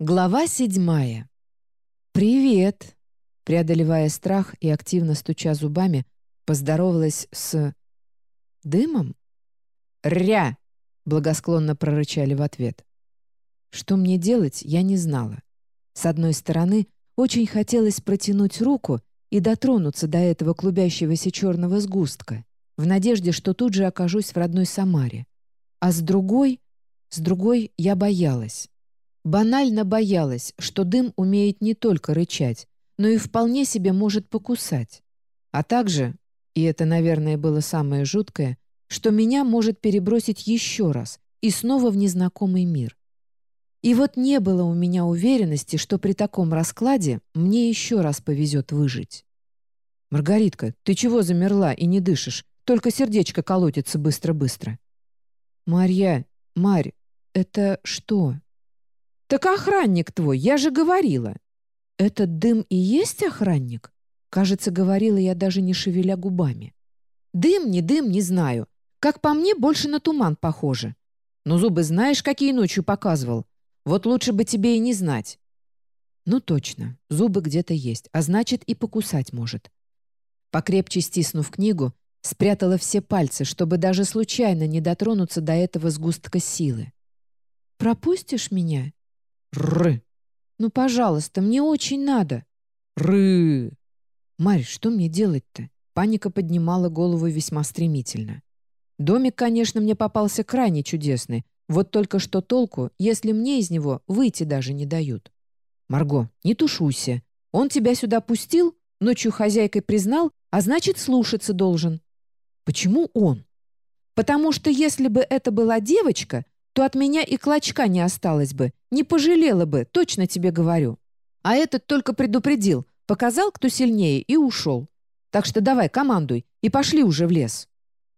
Глава седьмая. «Привет!» Преодолевая страх и активно стуча зубами, поздоровалась с... «Дымом?» «Ря!» — благосклонно прорычали в ответ. Что мне делать, я не знала. С одной стороны, очень хотелось протянуть руку и дотронуться до этого клубящегося черного сгустка, в надежде, что тут же окажусь в родной Самаре. А с другой... С другой я боялась. Банально боялась, что дым умеет не только рычать, но и вполне себе может покусать. А также, и это, наверное, было самое жуткое, что меня может перебросить еще раз и снова в незнакомый мир. И вот не было у меня уверенности, что при таком раскладе мне еще раз повезет выжить. «Маргаритка, ты чего замерла и не дышишь? Только сердечко колотится быстро-быстро». «Марья, Марь, это что?» «Так охранник твой, я же говорила!» «Этот дым и есть охранник?» Кажется, говорила я даже не шевеля губами. «Дым, не дым, не знаю. Как по мне, больше на туман похоже. Но зубы знаешь, какие ночью показывал? Вот лучше бы тебе и не знать». «Ну точно, зубы где-то есть, а значит, и покусать может». Покрепче стиснув книгу, спрятала все пальцы, чтобы даже случайно не дотронуться до этого сгустка силы. «Пропустишь меня?» Ры. Ну, пожалуйста, мне очень надо. Ры. Марь, что мне делать-то? Паника поднимала голову весьма стремительно. Домик, конечно, мне попался крайне чудесный. Вот только что толку, если мне из него выйти даже не дают. Марго, не тушуйся. Он тебя сюда пустил, ночью хозяйкой признал, а значит, слушаться должен. Почему он? Потому что если бы это была девочка, то от меня и клочка не осталось бы, не пожалела бы, точно тебе говорю. А этот только предупредил, показал, кто сильнее, и ушел. Так что давай, командуй, и пошли уже в лес».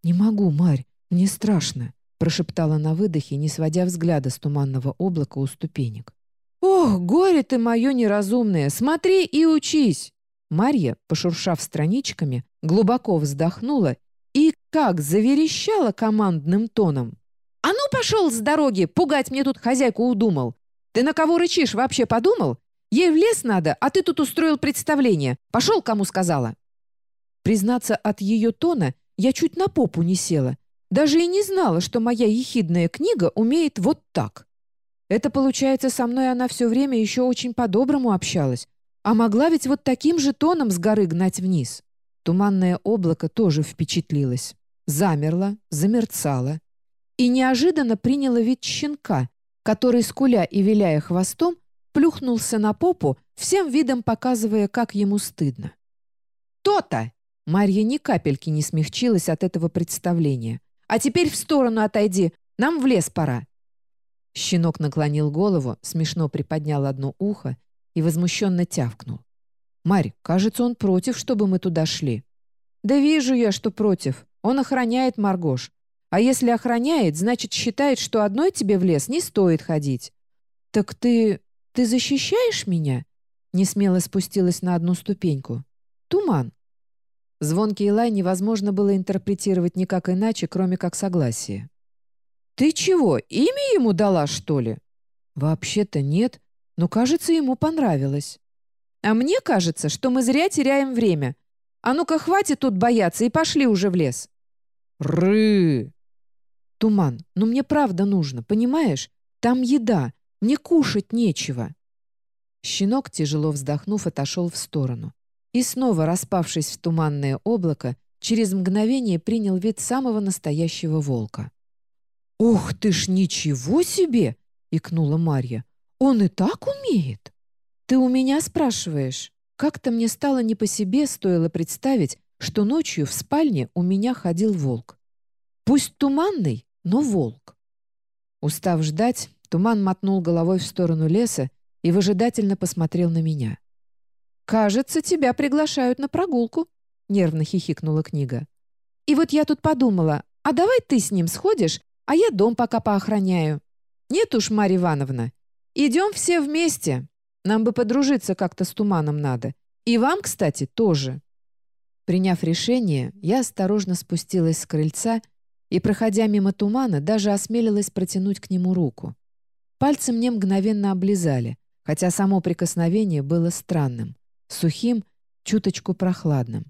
«Не могу, Марь, мне страшно», — прошептала на выдохе, не сводя взгляда с туманного облака у ступенек. «Ох, горе ты мое неразумное! Смотри и учись!» Марья, пошуршав страничками, глубоко вздохнула и как заверещала командным тоном. «А ну, пошел с дороги! Пугать мне тут хозяйку удумал! Ты на кого рычишь, вообще подумал? Ей в лес надо, а ты тут устроил представление. Пошел, кому сказала!» Признаться, от ее тона я чуть на попу не села. Даже и не знала, что моя ехидная книга умеет вот так. Это, получается, со мной она все время еще очень по-доброму общалась. А могла ведь вот таким же тоном с горы гнать вниз. Туманное облако тоже впечатлилось. Замерло, замерцало и неожиданно приняла вид щенка, который, скуля и виляя хвостом, плюхнулся на попу, всем видом показывая, как ему стыдно. «То-то!» Марья ни капельки не смягчилась от этого представления. «А теперь в сторону отойди, нам в лес пора!» Щенок наклонил голову, смешно приподнял одно ухо и возмущенно тявкнул. «Марь, кажется, он против, чтобы мы туда шли». «Да вижу я, что против. Он охраняет Маргош. А если охраняет, значит, считает, что одной тебе в лес не стоит ходить. Так ты... ты защищаешь меня?» Несмело спустилась на одну ступеньку. «Туман». Звонкий лай невозможно было интерпретировать никак иначе, кроме как согласие. «Ты чего, имя ему дала, что ли?» «Вообще-то нет, но, кажется, ему понравилось». «А мне кажется, что мы зря теряем время. А ну-ка, хватит тут бояться и пошли уже в лес». «Ры!» «Туман, ну мне правда нужно, понимаешь? Там еда, мне кушать нечего». Щенок, тяжело вздохнув, отошел в сторону. И снова, распавшись в туманное облако, через мгновение принял вид самого настоящего волка. «Ух ты ж, ничего себе!» — икнула Марья. «Он и так умеет?» «Ты у меня спрашиваешь?» Как-то мне стало не по себе, стоило представить, что ночью в спальне у меня ходил волк. Пусть туманный, но волк. Устав ждать, туман мотнул головой в сторону леса и выжидательно посмотрел на меня. «Кажется, тебя приглашают на прогулку», — нервно хихикнула книга. «И вот я тут подумала, а давай ты с ним сходишь, а я дом пока поохраняю. Нет уж, Марья Ивановна, идем все вместе. Нам бы подружиться как-то с туманом надо. И вам, кстати, тоже». Приняв решение, я осторожно спустилась с крыльца и, проходя мимо тумана, даже осмелилась протянуть к нему руку. Пальцы мне мгновенно облизали, хотя само прикосновение было странным, сухим, чуточку прохладным.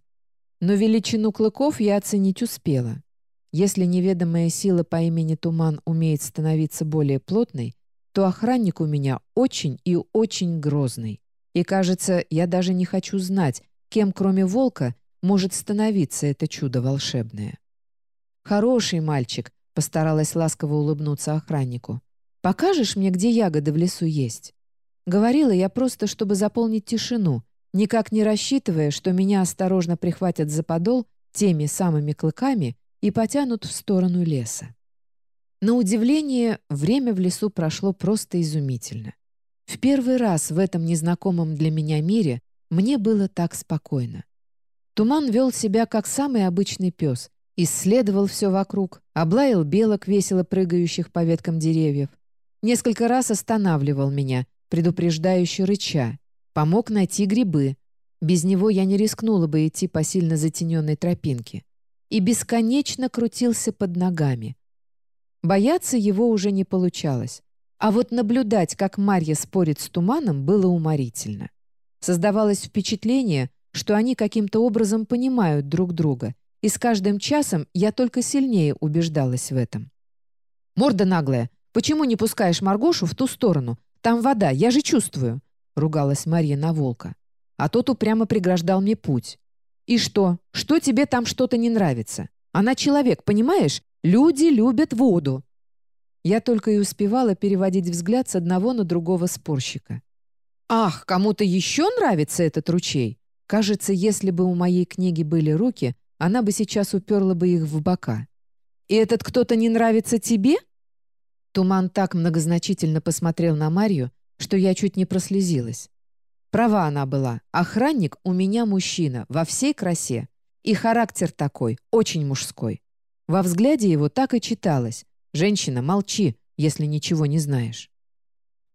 Но величину клыков я оценить успела. Если неведомая сила по имени Туман умеет становиться более плотной, то охранник у меня очень и очень грозный. И, кажется, я даже не хочу знать, кем, кроме волка, может становиться это чудо волшебное. «Хороший мальчик», — постаралась ласково улыбнуться охраннику. «Покажешь мне, где ягоды в лесу есть?» Говорила я просто, чтобы заполнить тишину, никак не рассчитывая, что меня осторожно прихватят за подол теми самыми клыками и потянут в сторону леса. На удивление, время в лесу прошло просто изумительно. В первый раз в этом незнакомом для меня мире мне было так спокойно. Туман вел себя как самый обычный пес, исследовал все вокруг, облаял белок, весело прыгающих по веткам деревьев, несколько раз останавливал меня, предупреждающе рыча, помог найти грибы. Без него я не рискнула бы идти по сильно затененной тропинке. И бесконечно крутился под ногами. Бояться его уже не получалось. А вот наблюдать, как Марья спорит с туманом, было уморительно. Создавалось впечатление, что они каким-то образом понимают друг друга, и с каждым часом я только сильнее убеждалась в этом. «Морда наглая, почему не пускаешь Маргошу в ту сторону? Там вода, я же чувствую!» — ругалась Марья на волка. А тот упрямо преграждал мне путь. «И что? Что тебе там что-то не нравится? Она человек, понимаешь? Люди любят воду!» Я только и успевала переводить взгляд с одного на другого спорщика. «Ах, кому-то еще нравится этот ручей?» Кажется, если бы у моей книги были руки, она бы сейчас уперла бы их в бока. «И этот кто-то не нравится тебе?» Туман так многозначительно посмотрел на Марью, что я чуть не прослезилась. Права она была. Охранник у меня мужчина, во всей красе. И характер такой, очень мужской. Во взгляде его так и читалось. «Женщина, молчи, если ничего не знаешь».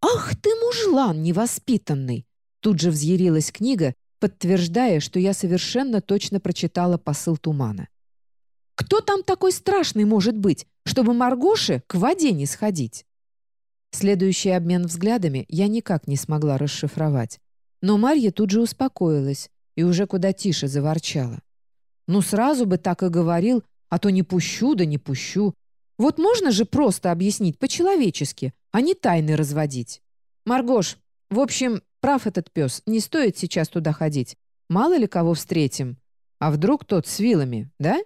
«Ах ты мужлан невоспитанный!» Тут же взъярилась книга, подтверждая, что я совершенно точно прочитала посыл тумана. «Кто там такой страшный может быть, чтобы Маргоше к воде не сходить?» Следующий обмен взглядами я никак не смогла расшифровать. Но Марья тут же успокоилась и уже куда тише заворчала. «Ну сразу бы так и говорил, а то не пущу, да не пущу. Вот можно же просто объяснить по-человечески, а не тайны разводить. Маргош, в общем, прав этот пес, не стоит сейчас туда ходить. Мало ли кого встретим. А вдруг тот с вилами, да?»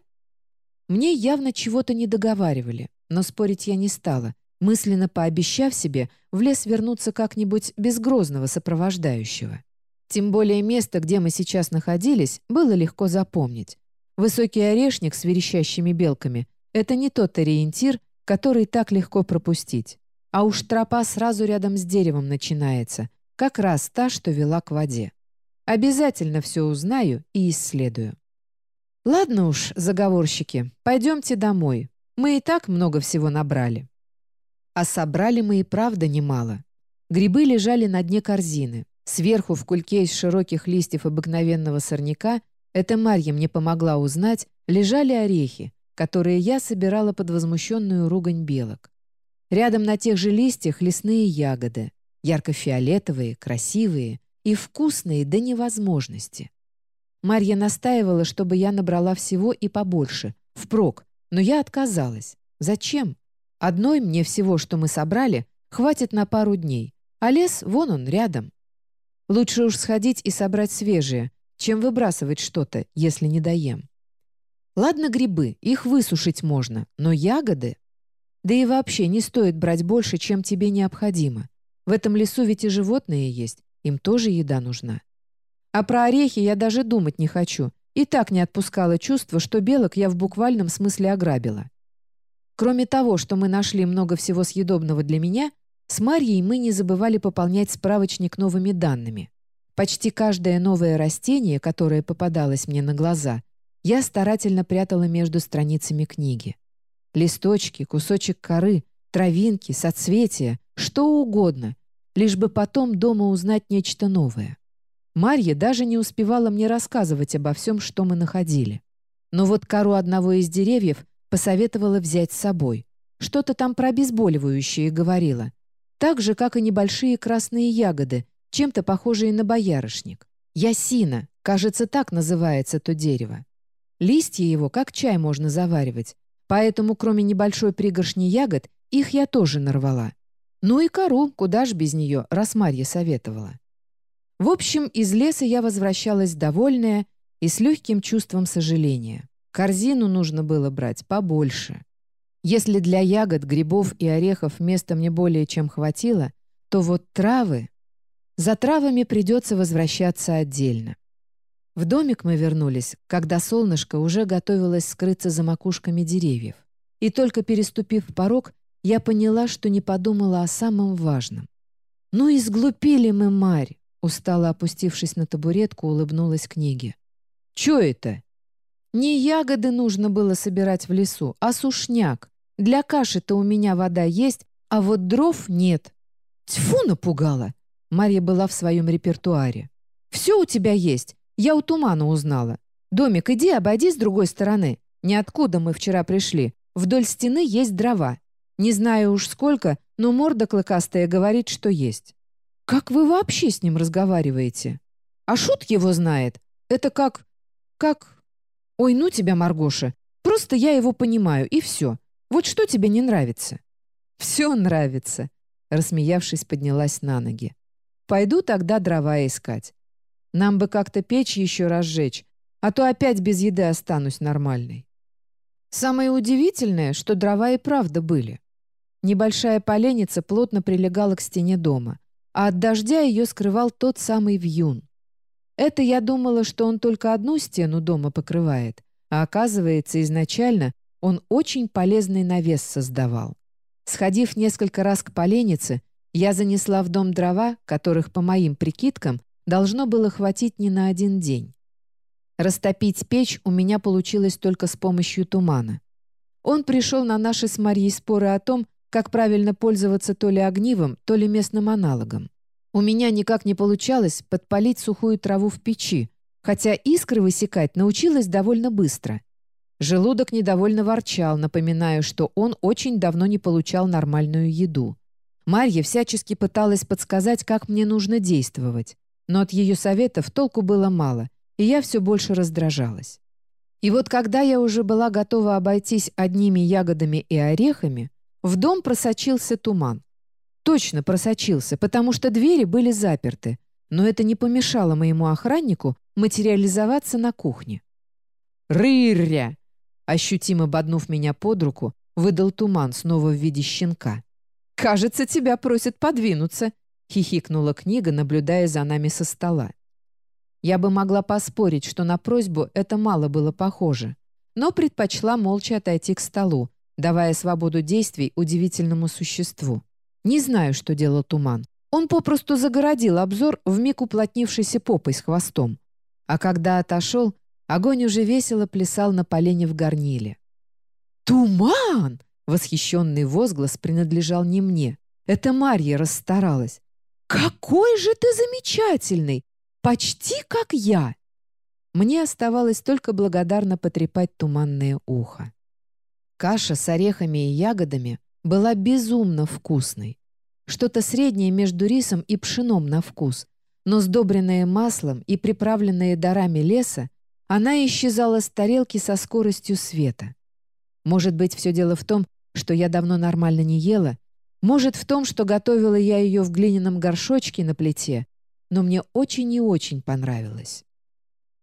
Мне явно чего-то не договаривали, но спорить я не стала, мысленно пообещав себе в лес вернуться как-нибудь без грозного сопровождающего. Тем более место, где мы сейчас находились, было легко запомнить. Высокий орешник с верещащими белками — это не тот ориентир, который так легко пропустить. А уж тропа сразу рядом с деревом начинается, как раз та, что вела к воде. Обязательно все узнаю и исследую. Ладно уж, заговорщики, пойдемте домой. Мы и так много всего набрали. А собрали мы и правда немало. Грибы лежали на дне корзины. Сверху в кульке из широких листьев обыкновенного сорняка, это Марья мне помогла узнать, лежали орехи, которые я собирала под возмущенную ругань белок. Рядом на тех же листьях лесные ягоды, ярко-фиолетовые, красивые и вкусные до невозможности. Марья настаивала, чтобы я набрала всего и побольше, впрок, но я отказалась. Зачем? Одной мне всего, что мы собрали, хватит на пару дней, а лес вон он, рядом. Лучше уж сходить и собрать свежее, чем выбрасывать что-то, если не доем. Ладно грибы, их высушить можно, но ягоды... Да и вообще не стоит брать больше, чем тебе необходимо. В этом лесу ведь и животные есть, им тоже еда нужна. А про орехи я даже думать не хочу. И так не отпускало чувство, что белок я в буквальном смысле ограбила. Кроме того, что мы нашли много всего съедобного для меня, с Марьей мы не забывали пополнять справочник новыми данными. Почти каждое новое растение, которое попадалось мне на глаза, я старательно прятала между страницами книги. Листочки, кусочек коры, травинки, соцветия, что угодно, лишь бы потом дома узнать нечто новое. Марья даже не успевала мне рассказывать обо всем, что мы находили. Но вот кору одного из деревьев Посоветовала взять с собой. Что-то там про обезболивающее говорила. Так же, как и небольшие красные ягоды, чем-то похожие на боярышник. Ясина, кажется, так называется то дерево. Листья его как чай можно заваривать, поэтому кроме небольшой пригоршни ягод их я тоже нарвала. Ну и кору, куда ж без нее, раз Марья советовала. В общем, из леса я возвращалась довольная и с легким чувством сожаления. Корзину нужно было брать побольше. Если для ягод, грибов и орехов места мне более чем хватило, то вот травы... За травами придется возвращаться отдельно. В домик мы вернулись, когда солнышко уже готовилось скрыться за макушками деревьев. И только переступив порог, я поняла, что не подумала о самом важном. «Ну и сглупили мы, Марь!» Устало опустившись на табуретку, улыбнулась книге. «Чё это?» «Не ягоды нужно было собирать в лесу, а сушняк. Для каши-то у меня вода есть, а вот дров нет». «Тьфу, напугала!» Марья была в своем репертуаре. «Все у тебя есть. Я у тумана узнала. Домик, иди, обойди с другой стороны. Ниоткуда мы вчера пришли. Вдоль стены есть дрова. Не знаю уж сколько, но морда клыкастая говорит, что есть. Как вы вообще с ним разговариваете? А шут его знает. Это как... как... Ой, ну тебя, Маргоша. Просто я его понимаю, и все. Вот что тебе не нравится? Все нравится. Рассмеявшись, поднялась на ноги. Пойду тогда дрова искать. Нам бы как-то печь еще разжечь, а то опять без еды останусь нормальной. Самое удивительное, что дрова и правда были. Небольшая поленница плотно прилегала к стене дома, а от дождя ее скрывал тот самый вьюн. Это я думала, что он только одну стену дома покрывает, а оказывается, изначально он очень полезный навес создавал. Сходив несколько раз к поленнице, я занесла в дом дрова, которых, по моим прикидкам, должно было хватить не на один день. Растопить печь у меня получилось только с помощью тумана. Он пришел на наши с Марьей споры о том, как правильно пользоваться то ли огнивом, то ли местным аналогом. У меня никак не получалось подпалить сухую траву в печи, хотя искры высекать научилась довольно быстро. Желудок недовольно ворчал, напоминая, что он очень давно не получал нормальную еду. Марья всячески пыталась подсказать, как мне нужно действовать, но от ее советов толку было мало, и я все больше раздражалась. И вот когда я уже была готова обойтись одними ягодами и орехами, в дом просочился туман. Точно просочился, потому что двери были заперты, но это не помешало моему охраннику материализоваться на кухне. «Рыря!» Ощутимо боднув меня под руку, выдал туман снова в виде щенка. «Кажется, тебя просят подвинуться», — хихикнула книга, наблюдая за нами со стола. Я бы могла поспорить, что на просьбу это мало было похоже, но предпочла молча отойти к столу, давая свободу действий удивительному существу. Не знаю, что делал туман. Он попросту загородил обзор вмиг уплотнившейся попой с хвостом. А когда отошел, огонь уже весело плясал на полене в горниле. «Туман!» — восхищенный возглас принадлежал не мне. Это Марья расстаралась. «Какой же ты замечательный! Почти как я!» Мне оставалось только благодарно потрепать туманное ухо. Каша с орехами и ягодами была безумно вкусной. Что-то среднее между рисом и пшеном на вкус, но сдобренная маслом и приправленная дарами леса, она исчезала с тарелки со скоростью света. Может быть, все дело в том, что я давно нормально не ела, может, в том, что готовила я ее в глиняном горшочке на плите, но мне очень и очень понравилось.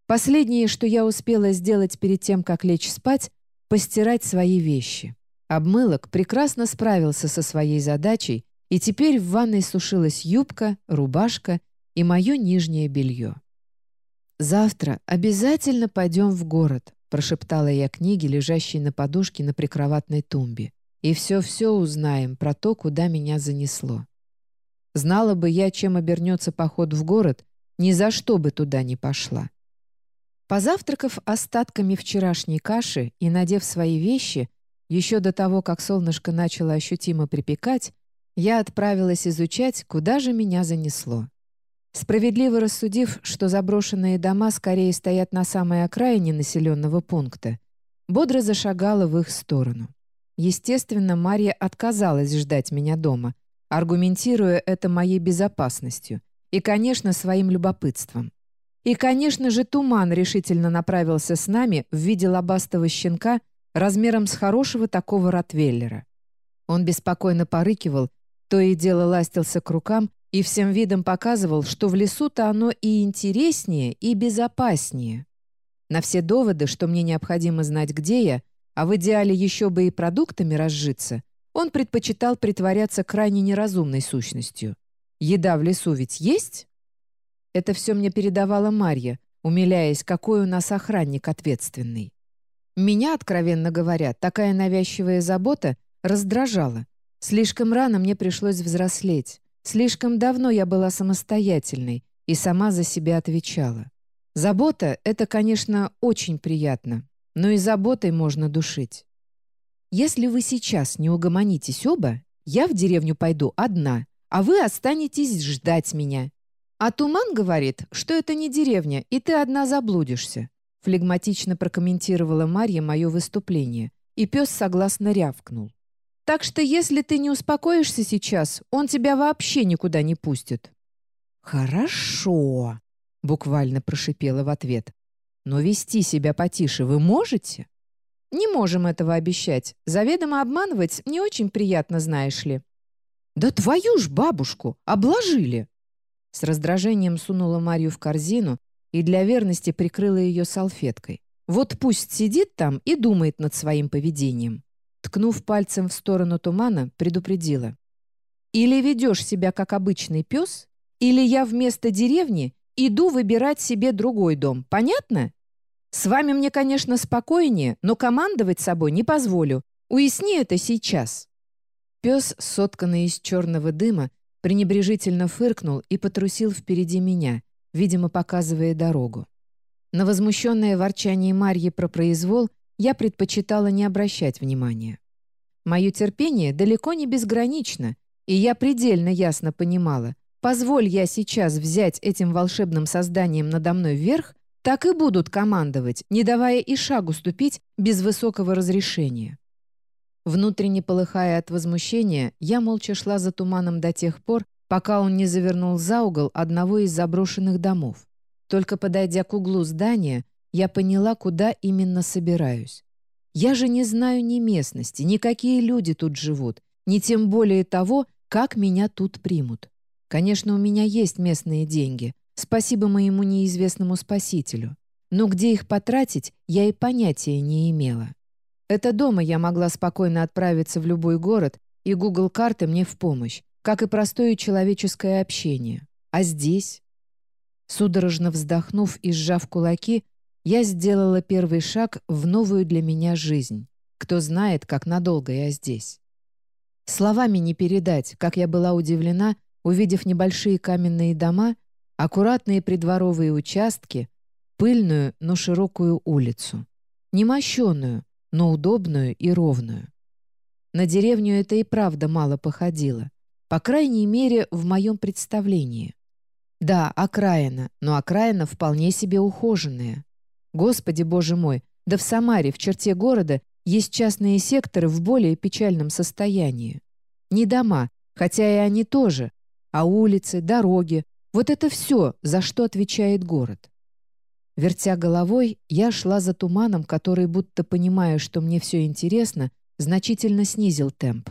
Последнее, что я успела сделать перед тем, как лечь спать, постирать свои вещи. Обмылок прекрасно справился со своей задачей, и теперь в ванной сушилась юбка, рубашка и мое нижнее белье. «Завтра обязательно пойдем в город», прошептала я книги, лежащей на подушке на прикроватной тумбе. «И все-все узнаем про то, куда меня занесло». Знала бы я, чем обернется поход в город, ни за что бы туда не пошла. Позавтракав остатками вчерашней каши и надев свои вещи, еще до того, как солнышко начало ощутимо припекать, я отправилась изучать, куда же меня занесло. Справедливо рассудив, что заброшенные дома скорее стоят на самой окраине населенного пункта, бодро зашагала в их сторону. Естественно, Марья отказалась ждать меня дома, аргументируя это моей безопасностью, и, конечно, своим любопытством. И, конечно же, туман решительно направился с нами в виде лобастого щенка размером с хорошего такого ротвейлера. Он беспокойно порыкивал, то и дело ластился к рукам и всем видом показывал, что в лесу-то оно и интереснее, и безопаснее. На все доводы, что мне необходимо знать, где я, а в идеале еще бы и продуктами разжиться, он предпочитал притворяться крайне неразумной сущностью. Еда в лесу ведь есть? Это все мне передавала Марья, умиляясь, какой у нас охранник ответственный. Меня, откровенно говоря, такая навязчивая забота раздражала. Слишком рано мне пришлось взрослеть. Слишком давно я была самостоятельной и сама за себя отвечала. Забота — это, конечно, очень приятно, но и заботой можно душить. Если вы сейчас не угомонитесь оба, я в деревню пойду одна, а вы останетесь ждать меня. А Туман говорит, что это не деревня, и ты одна заблудишься. Флегматично прокомментировала Марья мое выступление, и пес согласно рявкнул. Так что если ты не успокоишься сейчас, он тебя вообще никуда не пустит. «Хорошо», — буквально прошипела в ответ. «Но вести себя потише вы можете?» «Не можем этого обещать. Заведомо обманывать не очень приятно, знаешь ли». «Да твою ж бабушку! Обложили!» С раздражением сунула Марью в корзину и для верности прикрыла ее салфеткой. «Вот пусть сидит там и думает над своим поведением». Ткнув пальцем в сторону тумана, предупредила. «Или ведешь себя как обычный пес, или я вместо деревни иду выбирать себе другой дом. Понятно? С вами мне, конечно, спокойнее, но командовать собой не позволю. Уясни это сейчас». Пес, сотканный из черного дыма, пренебрежительно фыркнул и потрусил впереди меня, видимо, показывая дорогу. На возмущенное ворчание Марьи про произвол я предпочитала не обращать внимания. Мое терпение далеко не безгранично, и я предельно ясно понимала, позволь я сейчас взять этим волшебным созданием надо мной вверх, так и будут командовать, не давая и шагу ступить без высокого разрешения. Внутренне полыхая от возмущения, я молча шла за туманом до тех пор, пока он не завернул за угол одного из заброшенных домов. Только подойдя к углу здания, я поняла, куда именно собираюсь. Я же не знаю ни местности, ни какие люди тут живут, ни тем более того, как меня тут примут. Конечно, у меня есть местные деньги, спасибо моему неизвестному спасителю. Но где их потратить, я и понятия не имела. Это дома я могла спокойно отправиться в любой город, и Google карты мне в помощь, как и простое человеческое общение. А здесь? Судорожно вздохнув и сжав кулаки, я сделала первый шаг в новую для меня жизнь. Кто знает, как надолго я здесь. Словами не передать, как я была удивлена, увидев небольшие каменные дома, аккуратные придворовые участки, пыльную, но широкую улицу. Немощенную, но удобную и ровную. На деревню это и правда мало походило. По крайней мере, в моем представлении. Да, окраина, но окраина вполне себе ухоженная. Господи, боже мой, да в Самаре, в черте города, есть частные секторы в более печальном состоянии. Не дома, хотя и они тоже, а улицы, дороги, вот это все, за что отвечает город. Вертя головой, я шла за туманом, который, будто понимая, что мне все интересно, значительно снизил темп.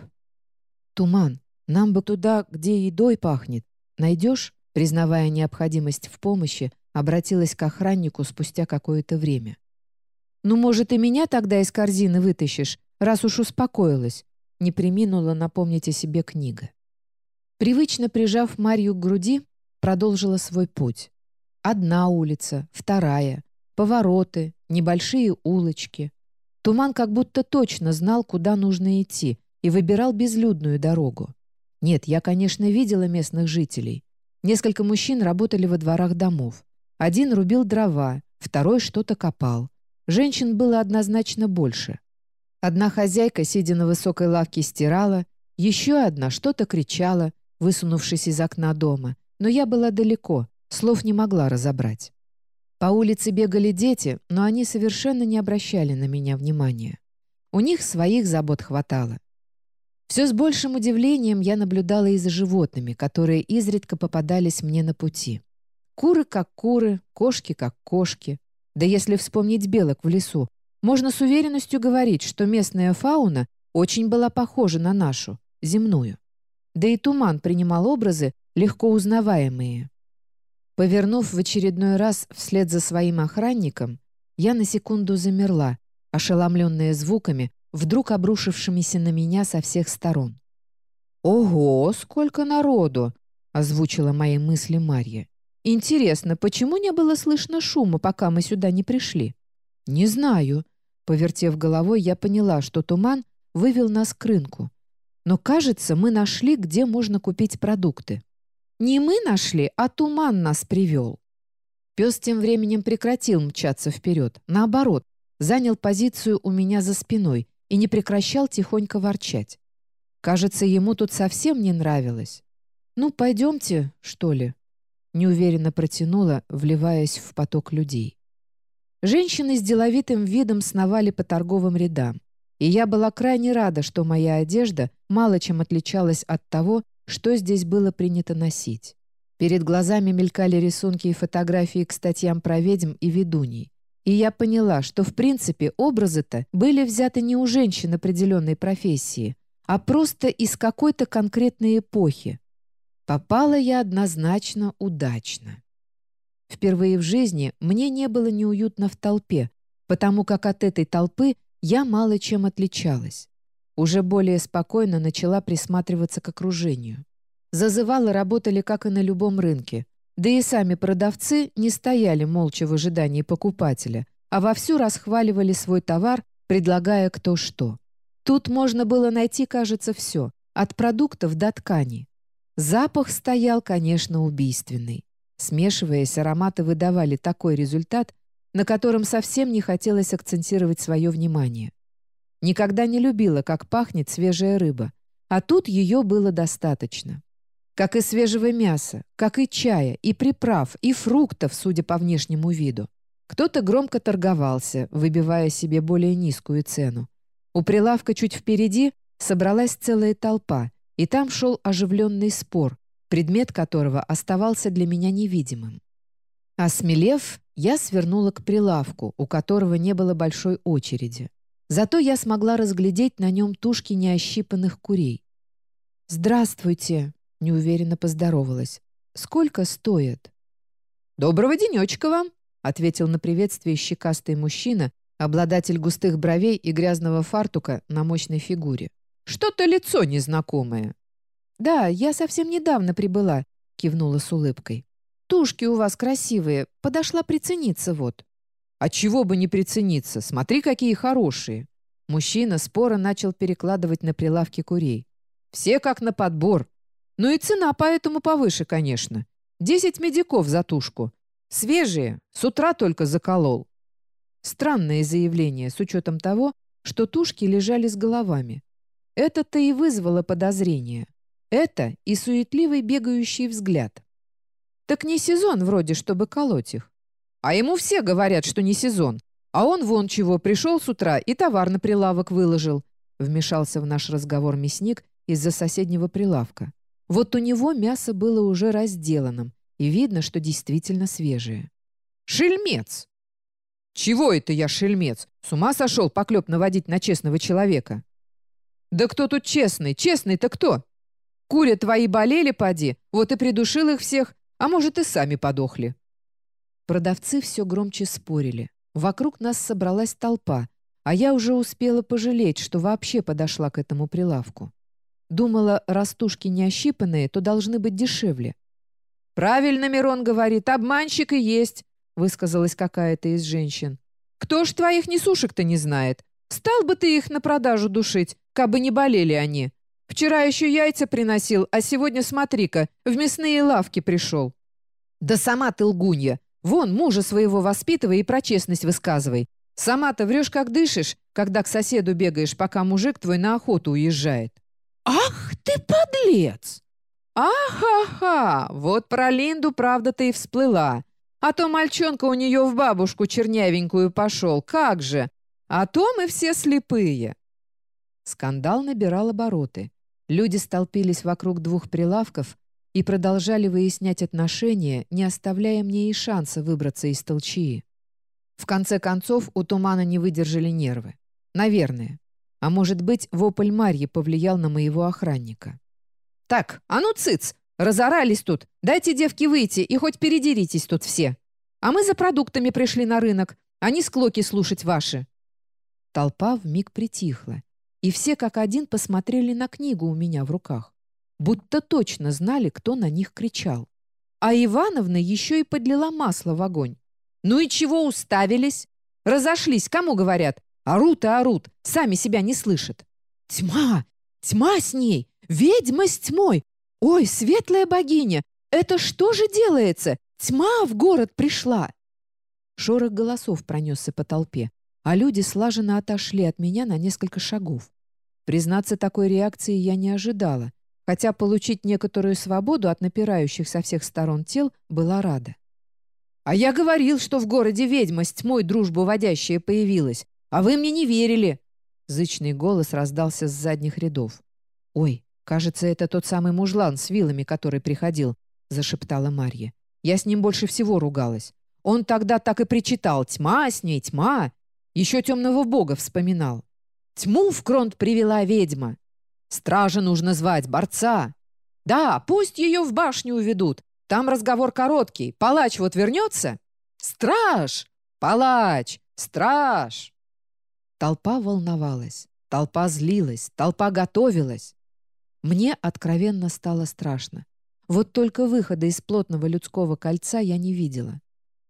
«Туман, нам бы туда, где едой пахнет. Найдешь?» Признавая необходимость в помощи, обратилась к охраннику спустя какое-то время. «Ну, может, и меня тогда из корзины вытащишь, раз уж успокоилась?» Не приминула напомнить о себе книга. Привычно прижав Марью к груди, продолжила свой путь. Одна улица, вторая, повороты, небольшие улочки. Туман как будто точно знал, куда нужно идти, и выбирал безлюдную дорогу. Нет, я, конечно, видела местных жителей. Несколько мужчин работали во дворах домов. Один рубил дрова, второй что-то копал. Женщин было однозначно больше. Одна хозяйка, сидя на высокой лавке, стирала, еще одна что-то кричала, высунувшись из окна дома. Но я была далеко, Слов не могла разобрать. По улице бегали дети, но они совершенно не обращали на меня внимания. У них своих забот хватало. Все с большим удивлением я наблюдала и за животными, которые изредка попадались мне на пути. Куры как куры, кошки как кошки. Да если вспомнить белок в лесу, можно с уверенностью говорить, что местная фауна очень была похожа на нашу, земную. Да и туман принимал образы, легко узнаваемые. Повернув в очередной раз вслед за своим охранником, я на секунду замерла, ошеломленная звуками, вдруг обрушившимися на меня со всех сторон. «Ого, сколько народу!» — озвучила мои мысли Марья. «Интересно, почему не было слышно шума, пока мы сюда не пришли?» «Не знаю». Повертев головой, я поняла, что туман вывел нас к рынку. Но, кажется, мы нашли, где можно купить продукты. Не мы нашли, а туман нас привел. Пес тем временем прекратил мчаться вперед. Наоборот, занял позицию у меня за спиной и не прекращал тихонько ворчать. Кажется, ему тут совсем не нравилось. «Ну, пойдемте, что ли?» Неуверенно протянула, вливаясь в поток людей. Женщины с деловитым видом сновали по торговым рядам. И я была крайне рада, что моя одежда мало чем отличалась от того, что здесь было принято носить. Перед глазами мелькали рисунки и фотографии к статьям про ведьм и ведуней. И я поняла, что в принципе образы-то были взяты не у женщин определенной профессии, а просто из какой-то конкретной эпохи. Попала я однозначно удачно. Впервые в жизни мне не было неуютно в толпе, потому как от этой толпы я мало чем отличалась. Уже более спокойно начала присматриваться к окружению. Зазывалы работали, как и на любом рынке. Да и сами продавцы не стояли молча в ожидании покупателя, а вовсю расхваливали свой товар, предлагая кто что. Тут можно было найти, кажется, все, от продуктов до тканей. Запах стоял, конечно, убийственный. Смешиваясь, ароматы выдавали такой результат, на котором совсем не хотелось акцентировать свое внимание. Никогда не любила, как пахнет свежая рыба, а тут ее было достаточно. Как и свежего мяса, как и чая, и приправ, и фруктов, судя по внешнему виду. Кто-то громко торговался, выбивая себе более низкую цену. У прилавка чуть впереди собралась целая толпа, и там шел оживленный спор, предмет которого оставался для меня невидимым. Осмелев, я свернула к прилавку, у которого не было большой очереди. Зато я смогла разглядеть на нем тушки неощипанных курей. «Здравствуйте!» — неуверенно поздоровалась. «Сколько стоит?» «Доброго денечка вам!» — ответил на приветствие щекастый мужчина, обладатель густых бровей и грязного фартука на мощной фигуре. «Что-то лицо незнакомое». «Да, я совсем недавно прибыла», — кивнула с улыбкой. «Тушки у вас красивые. Подошла прицениться вот». «А чего бы не прицениться? Смотри, какие хорошие!» Мужчина споро начал перекладывать на прилавки курей. «Все как на подбор. Ну и цена поэтому повыше, конечно. Десять медиков за тушку. Свежие, с утра только заколол». Странное заявление с учетом того, что тушки лежали с головами. Это-то и вызвало подозрение. Это и суетливый бегающий взгляд. Так не сезон вроде, чтобы колоть их. А ему все говорят, что не сезон. А он вон чего, пришел с утра и товар на прилавок выложил. Вмешался в наш разговор мясник из-за соседнего прилавка. Вот у него мясо было уже разделанным, и видно, что действительно свежее. «Шельмец!» «Чего это я шельмец? С ума сошел поклеп наводить на честного человека?» «Да кто тут честный? Честный-то кто?» Куря твои болели, поди, вот и придушил их всех, а может, и сами подохли». Продавцы все громче спорили. Вокруг нас собралась толпа, а я уже успела пожалеть, что вообще подошла к этому прилавку. Думала, растушки не ощипанные, то должны быть дешевле. «Правильно Мирон говорит, обманщик и есть», высказалась какая-то из женщин. «Кто ж твоих несушек-то не знает? Стал бы ты их на продажу душить, кабы не болели они. Вчера еще яйца приносил, а сегодня, смотри-ка, в мясные лавки пришел». «Да сама ты лгунья! Вон, мужа своего воспитывай и про честность высказывай. Сама-то врешь, как дышишь, когда к соседу бегаешь, пока мужик твой на охоту уезжает». «Ах ты подлец!» «Ах-ха-ха! Вот про Линду правда-то и всплыла. А то мальчонка у нее в бабушку чернявенькую пошел. Как же! А то мы все слепые!» Скандал набирал обороты. Люди столпились вокруг двух прилавков и продолжали выяснять отношения, не оставляя мне и шанса выбраться из толчии. В конце концов, у тумана не выдержали нервы. Наверное. А может быть, вопль Марьи повлиял на моего охранника. «Так, а ну цыц! Разорались тут! Дайте девки выйти и хоть передеритесь тут все! А мы за продуктами пришли на рынок, а не склоки слушать ваши!» Толпа вмиг притихла, и все как один посмотрели на книгу у меня в руках будто точно знали, кто на них кричал. А Ивановна еще и подлила масло в огонь. «Ну и чего уставились? Разошлись, кому говорят? Орут и орут, сами себя не слышат». «Тьма! Тьма с ней! Ведьма с тьмой! Ой, светлая богиня! Это что же делается? Тьма в город пришла!» Шорох голосов пронесся по толпе, а люди слаженно отошли от меня на несколько шагов. Признаться, такой реакции я не ожидала, хотя получить некоторую свободу от напирающих со всех сторон тел была рада. «А я говорил, что в городе ведьма с тьмой дружбу водящая появилась, а вы мне не верили!» Зычный голос раздался с задних рядов. «Ой, кажется, это тот самый мужлан с вилами, который приходил», — зашептала Марья. «Я с ним больше всего ругалась. Он тогда так и причитал «Тьма с ней, тьма!» Еще темного бога вспоминал. «Тьму в кронт привела ведьма!» Стража нужно звать, борца. Да, пусть ее в башню уведут. Там разговор короткий. Палач вот вернется. Страж! Палач! Страж! Толпа волновалась. Толпа злилась. Толпа готовилась. Мне откровенно стало страшно. Вот только выхода из плотного людского кольца я не видела.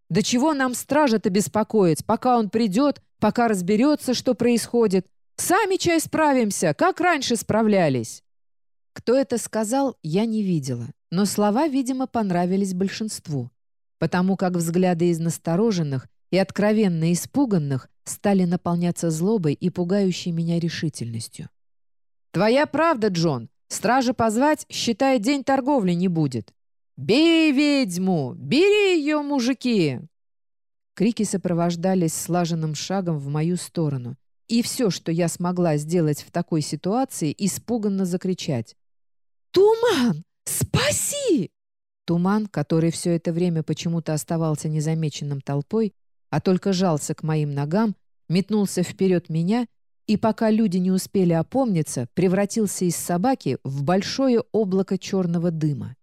Да чего нам стража-то беспокоить, пока он придет, пока разберется, что происходит, Сами чай справимся, как раньше справлялись». Кто это сказал, я не видела, но слова, видимо, понравились большинству, потому как взгляды из настороженных и откровенно испуганных стали наполняться злобой и пугающей меня решительностью. «Твоя правда, Джон. Стража позвать, считай, день торговли не будет. Бей ведьму! Бери ее, мужики!» Крики сопровождались слаженным шагом в мою сторону, и все, что я смогла сделать в такой ситуации, испуганно закричать. «Туман! Спаси!» Туман, который все это время почему-то оставался незамеченным толпой, а только жался к моим ногам, метнулся вперед меня и, пока люди не успели опомниться, превратился из собаки в большое облако черного дыма.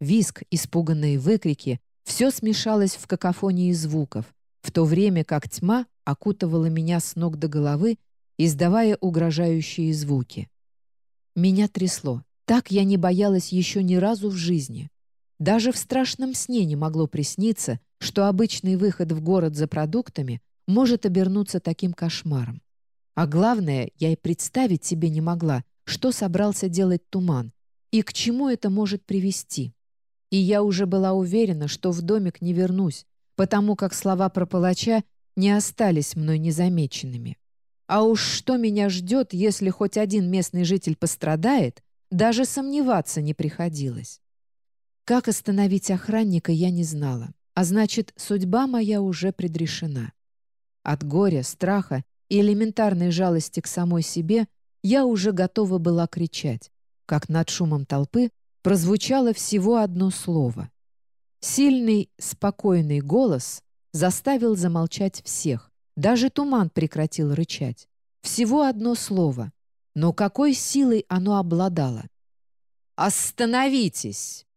Виск, испуганные выкрики — все смешалось в какофонии звуков, в то время как тьма окутывала меня с ног до головы, издавая угрожающие звуки. Меня трясло. Так я не боялась еще ни разу в жизни. Даже в страшном сне не могло присниться, что обычный выход в город за продуктами может обернуться таким кошмаром. А главное, я и представить себе не могла, что собрался делать туман и к чему это может привести. И я уже была уверена, что в домик не вернусь, потому как слова про палача не остались мной незамеченными. А уж что меня ждет, если хоть один местный житель пострадает, даже сомневаться не приходилось. Как остановить охранника, я не знала. А значит, судьба моя уже предрешена. От горя, страха и элементарной жалости к самой себе я уже готова была кричать, как над шумом толпы прозвучало всего одно слово. Сильный, спокойный голос заставил замолчать всех. Даже туман прекратил рычать. Всего одно слово. Но какой силой оно обладало? «Остановитесь!»